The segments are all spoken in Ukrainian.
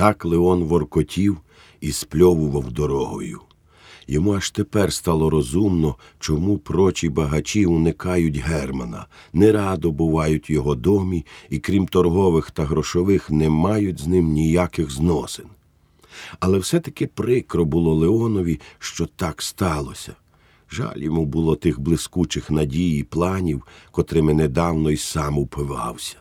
Так Леон воркотів і спльовував дорогою. Йому аж тепер стало розумно, чому прочі багачі уникають Германа, не радо бувають в його домі і, крім торгових та грошових, не мають з ним ніяких зносин. Але все-таки прикро було Леонові, що так сталося. Жаль йому було тих блискучих надій і планів, котрими недавно й сам упивався.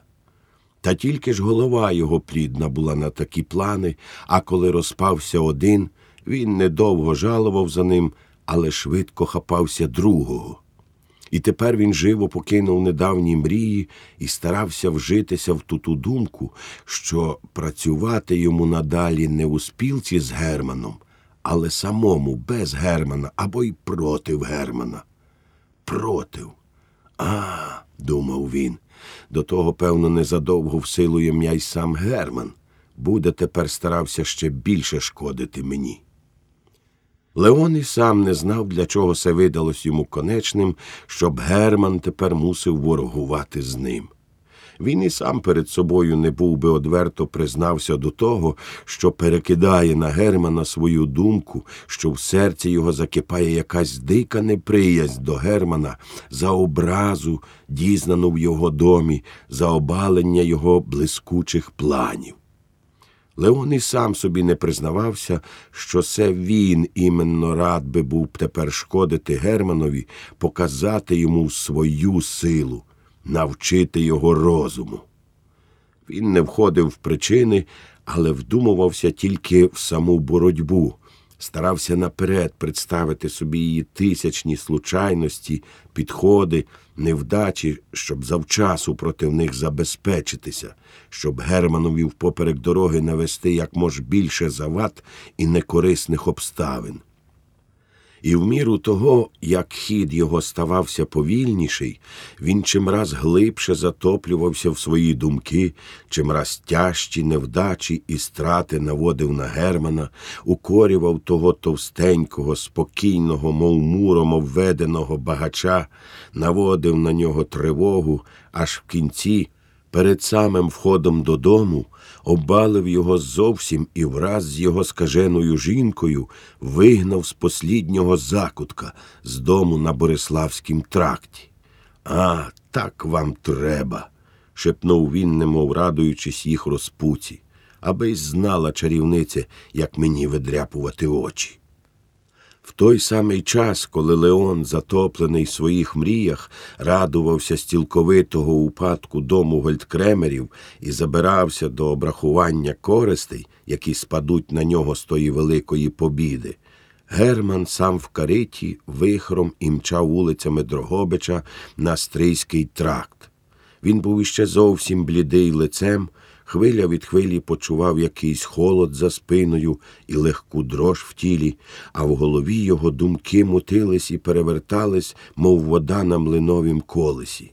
Та тільки ж голова його плідна була на такі плани, а коли розпався один, він недовго жалував за ним, але швидко хапався другого. І тепер він живо покинув недавні мрії і старався вжитися в ту ту думку, що працювати йому надалі не у спілці з Германом, але самому без Германа або й против Германа. Против. А, думав він. До того, певно, незадовго всилує м'я й сам Герман. Буде тепер старався ще більше шкодити мені. Леон і сам не знав, для чого це видалось йому конечним, щоб Герман тепер мусив ворогувати з ним. Він і сам перед собою не був би одверто признався до того, що перекидає на Германа свою думку, що в серці його закипає якась дика неприязнь до Германа за образу, дізнану в його домі, за обалення його блискучих планів. Леон і сам собі не признавався, що це він іменно рад би був тепер шкодити Германові, показати йому свою силу, навчити його розуму. Він не входив в причини, але вдумувався тільки в саму боротьбу, старався наперед представити собі її тисячні случайності, підходи, невдачі, щоб завчасу проти них забезпечитися, щоб Германові впоперек дороги навести як мож більше завад і некорисних обставин. І в міру того, як хід його ставався повільніший, він чимраз глибше затоплювався в свої думки, чимраз тяжчі невдачі і страти наводив на Германа, укорював того товстенького, спокійного, мов муром обведеного багача, наводив на нього тривогу, аж в кінці. Перед самим входом додому обалив його зовсім і враз з його скаженою жінкою вигнав з посліднього закутка з дому на Бориславськім тракті. А, так вам треба, шепнув він, немов радуючись їх розпуці, аби й знала чарівниця, як мені видряпувати очі. В той самий час, коли Леон, затоплений в своїх мріях, радувався з цілковитого упадку дому гольдкремерів і забирався до обрахування користей, які спадуть на нього з тої великої побіди, Герман сам в кариті вихром і мчав вулицями Дрогобича на Стрийський тракт. Він був іще зовсім блідий лицем, Хвиля від хвилі почував якийсь холод за спиною і легку дрож в тілі, а в голові його думки мутились і перевертались, мов вода на млиновім колесі.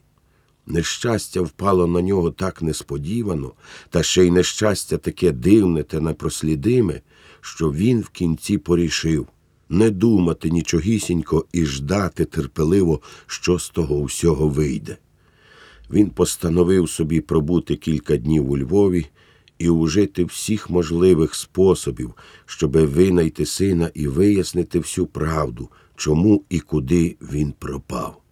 Нещастя впало на нього так несподівано, та ще й нещастя таке дивне та непрослідиме, що він в кінці порішив не думати нічогісінько і ждати терпеливо, що з того всього вийде він постановив собі пробути кілька днів у Львові і ужити всіх можливих способів, щоби винайти сина і вияснити всю правду, чому і куди він пропав.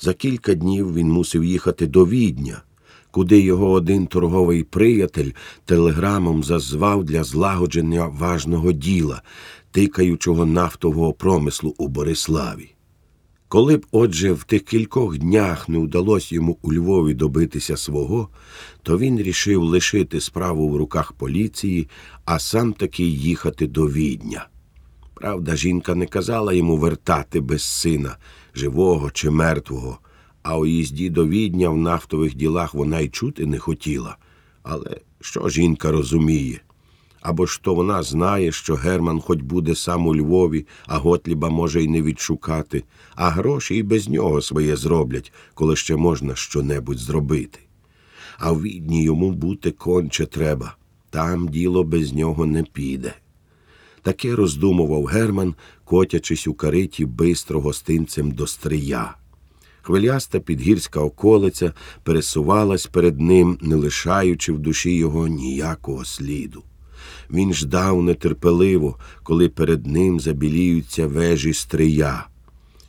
За кілька днів він мусив їхати до відня, куди його один торговий приятель телеграмом зазвав для злагодження важного діла, тикаючого нафтового промислу у Бориславі. Коли б, отже, в тих кількох днях не вдалося йому у Львові добитися свого, то він рішив лишити справу в руках поліції, а сам таки їхати до відня. Правда, жінка не казала йому вертати без сина, живого чи мертвого, а у їзді до відня в нафтових ділах вона й чути не хотіла. Але що жінка розуміє? Або ж то вона знає, що Герман хоч буде сам у Львові, а Готліба може й не відшукати, а гроші і без нього своє зроблять, коли ще можна щонебудь зробити. А в відні йому бути конче треба, там діло без нього не піде. Таке роздумував Герман, котячись у кариті бистро гостинцем до стрия. Хвиляста підгірська околиця пересувалась перед ним, не лишаючи в душі його ніякого сліду. Він ждав нетерпеливо, коли перед ним забіліються вежі стрия.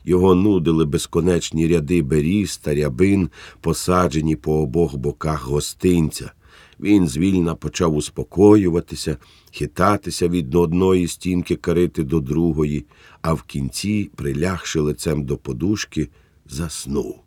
Його нудили безконечні ряди беріз та рябин, посаджені по обох боках гостинця. Він звільна почав успокоюватися, хитатися від одної стінки карити до другої, а в кінці, прилягши лицем до подушки, заснув.